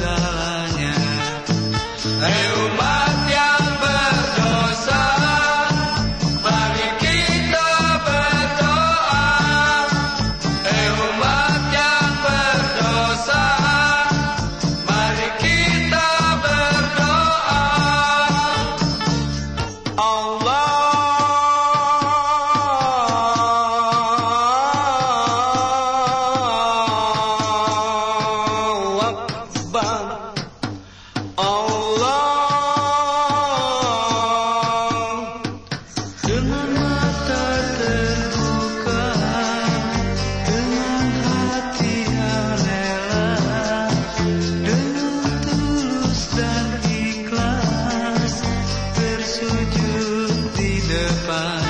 segalanya. Ayo depan